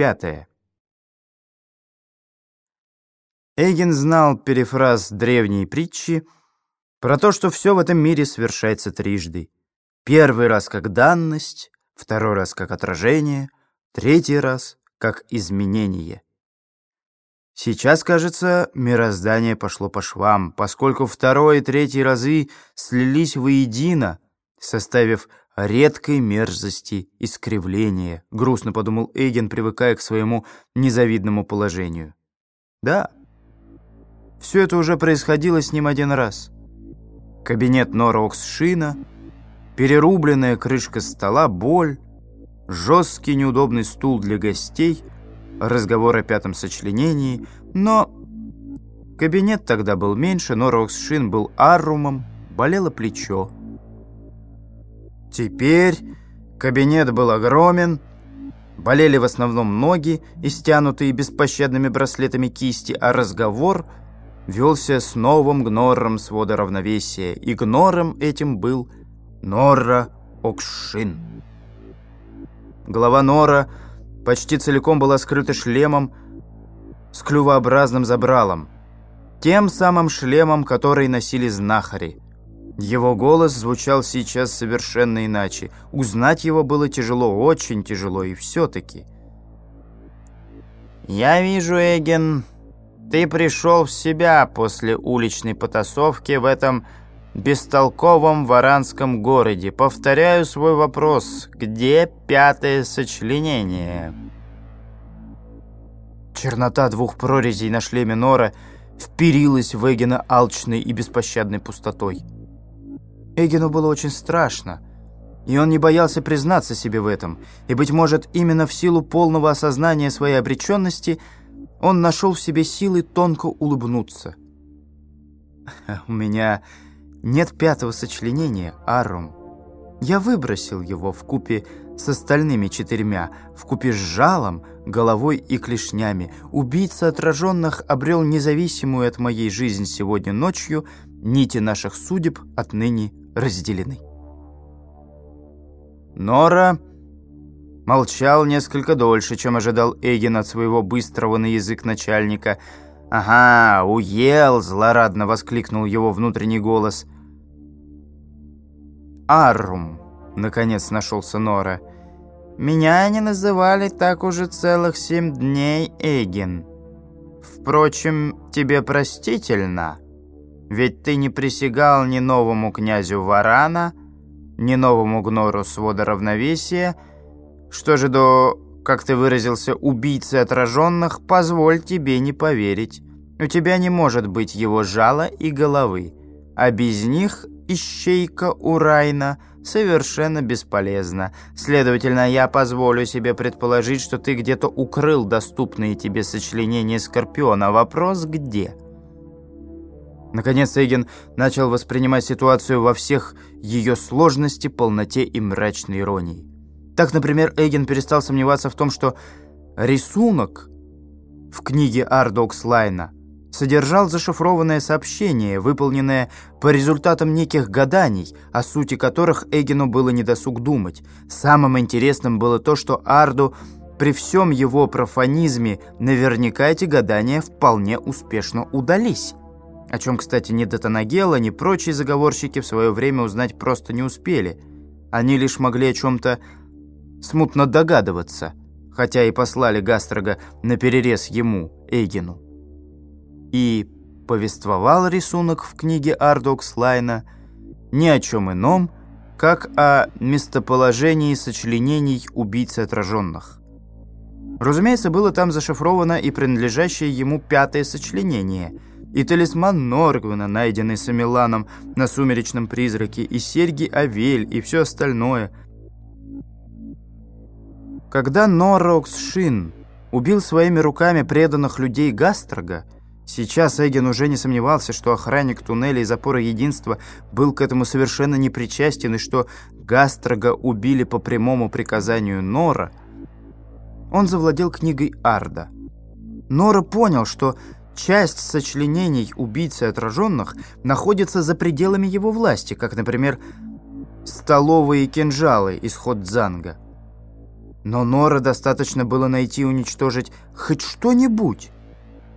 пятое. Эйген знал перефраз древней притчи про то, что все в этом мире совершается трижды. Первый раз как данность, второй раз как отражение, третий раз как изменение. Сейчас, кажется, мироздание пошло по швам, поскольку второй и третий разы слились воедино, составив редкой мерзости искривления, грустно подумал Эйген, привыкая к своему незавидному положению. Да, все это уже происходило с ним один раз. Кабинет Норокс Шина, перерубленная крышка стола, боль, жесткий неудобный стул для гостей — разговор о пятом сочленении, но... Кабинет тогда был меньше, но Роксшин был аррумом, болело плечо. Теперь кабинет был огромен, болели в основном ноги, истянутые беспощадными браслетами кисти, а разговор велся с новым гнором свода равновесия, и гнором этим был Норра Окшин. Голова Нора почти целиком была скрыта шлемом с клювообразным забралом. Тем самым шлемом, который носили знахари. Его голос звучал сейчас совершенно иначе. Узнать его было тяжело, очень тяжело, и все-таки. «Я вижу, Эген, ты пришел в себя после уличной потасовки в этом бестолковом варанском городе. Повторяю свой вопрос. Где пятое сочленение?» Чернота двух прорезей на шлеме Нора вперилась в Эгена алчной и беспощадной пустотой. Эгену было очень страшно, и он не боялся признаться себе в этом, и, быть может, именно в силу полного осознания своей обреченности он нашел в себе силы тонко улыбнуться. «У меня нет пятого сочленения, Арум. Я выбросил его в купе с остальными четырьмя, в купе с жалом, головой и клешнями. Убийца отраженных обрел независимую от моей жизни сегодня ночью, нити наших судеб отныне разделены. Нора молчал несколько дольше, чем ожидал Эгин от своего быстрого на язык начальника – «Ага, уел!» — злорадно воскликнул его внутренний голос. «Аррум!» — наконец нашелся Нора. «Меня не называли так уже целых семь дней, Эгин. Впрочем, тебе простительно, ведь ты не присягал ни новому князю Варана, ни новому гнору свода равновесия. Что же до как ты выразился, убийцы отраженных, позволь тебе не поверить. У тебя не может быть его жала и головы, а без них ищейка Урайна совершенно бесполезна. Следовательно, я позволю себе предположить, что ты где-то укрыл доступные тебе сочленения Скорпиона. Вопрос где?» Наконец Эгин начал воспринимать ситуацию во всей ее сложности, полноте и мрачной иронии. Так, например, Эгин перестал сомневаться в том, что рисунок в книге Арда окс Лайна содержал зашифрованное сообщение, выполненное по результатам неких гаданий, о сути которых Эгину было недосуг думать. Самым интересным было то, что Арду при всем его профанизме наверняка эти гадания вполне успешно удались. О чем, кстати, ни Датанагела, ни прочие заговорщики в свое время узнать просто не успели. Они лишь могли о чем-то смутно догадываться, хотя и послали Гастрога наперерез ему, Эгину. И повествовал рисунок в книге Арда окс Лайна ни о чем ином, как о местоположении сочленений убийцы отраженных. Разумеется, было там зашифровано и принадлежащее ему пятое сочленение, и талисман Норгвена, найденный Самиланом на сумеречном призраке, и серьги Авель, и все остальное – когда Норрокс Шин убил своими руками преданных людей Гастрога, сейчас Эгин уже не сомневался, что охранник туннеля и запора единства был к этому совершенно непричастен, и что Гастрога убили по прямому приказанию Нора, он завладел книгой Арда. Нора понял, что часть сочленений убийцы отраженных находится за пределами его власти, как, например, столовые кинжалы из Ходзанга. Но Норо достаточно было найти и уничтожить хоть что-нибудь,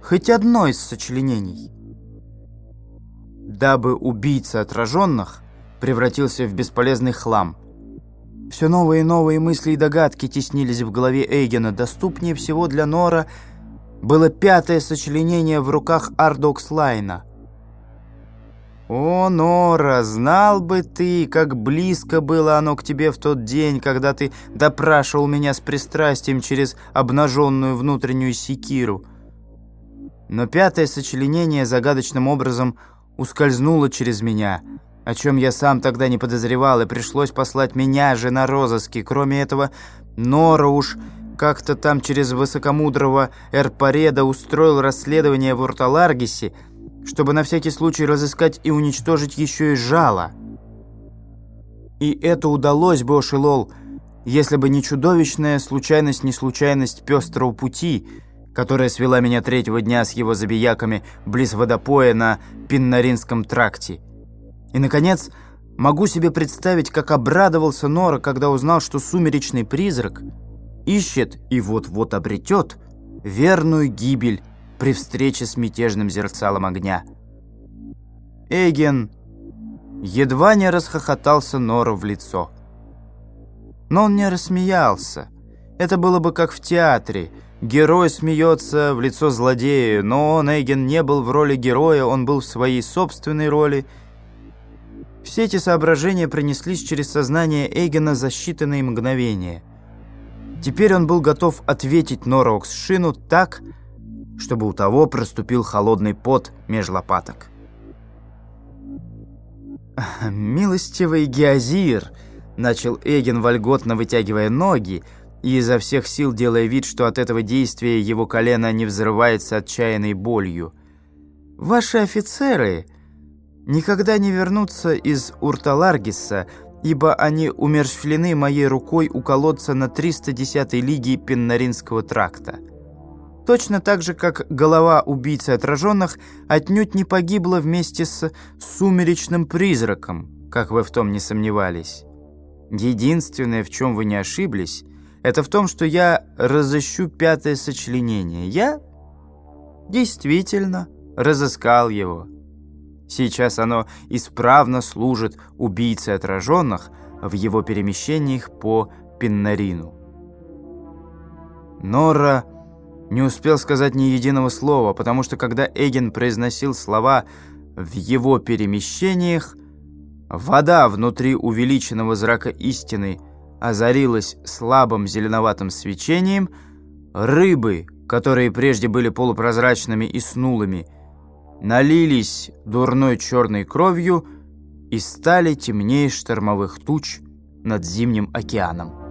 хоть одно из сочленений. Дабы убийца отраженных превратился в бесполезный хлам. Все новые и новые мысли и догадки теснились в голове Эгина. Доступнее всего для Норо было пятое сочленение в руках Арда окс Лайна — «О, Нора, знал бы ты, как близко было оно к тебе в тот день, когда ты допрашивал меня с пристрастием через обнаженную внутреннюю секиру». Но пятое сочленение загадочным образом ускользнуло через меня, о чем я сам тогда не подозревал, и пришлось послать меня же на розыски. Кроме этого, Нора уж как-то там через высокомудрого Эрпареда устроил расследование в Урталаргисе, чтобы на всякий случай разыскать и уничтожить еще и жало. И это удалось бы, Ошелол, если бы не чудовищная случайность, не случайность пестрого пути, которая свела меня третьего дня с его забияками близ водопоя на Пиннаринском тракте. И, наконец, могу себе представить, как обрадовался Нора, когда узнал, что сумеречный призрак ищет и вот-вот обретет верную гибель при встрече с мятежным зерцалом огня. Эген едва не расхохотался Нору в лицо. Но он не рассмеялся. Это было бы как в театре. Герой смеется в лицо злодею, но он, Эйген, не был в роли героя, он был в своей собственной роли. Все эти соображения пронеслись через сознание Эйгена за считанные мгновения. Теперь он был готов ответить Норокс-шину так, чтобы у того проступил холодный пот меж лопаток. «Милостивый Геозир!» — начал Эгин, вольготно вытягивая ноги, и изо всех сил делая вид, что от этого действия его колено не взрывается отчаянной болью. «Ваши офицеры никогда не вернутся из Урталаргиса, ибо они умерщвлены моей рукой у колодца на 310-й лиге Пеннаринского тракта». Точно так же, как голова убийцы отраженных отнюдь не погибла вместе с сумеречным призраком, как вы в том не сомневались. Единственное, в чем вы не ошиблись, это в том, что я разыщу пятое сочленение. Я действительно разыскал его. Сейчас оно исправно служит убийце отраженных в его перемещениях по Пиннарину. Нора не успел сказать ни единого слова, потому что когда Эгин произносил слова в его перемещениях, вода внутри увеличенного зрака истины озарилась слабым зеленоватым свечением, рыбы, которые прежде были полупрозрачными и снулыми, налились дурной черной кровью и стали темнее штормовых туч над зимним океаном.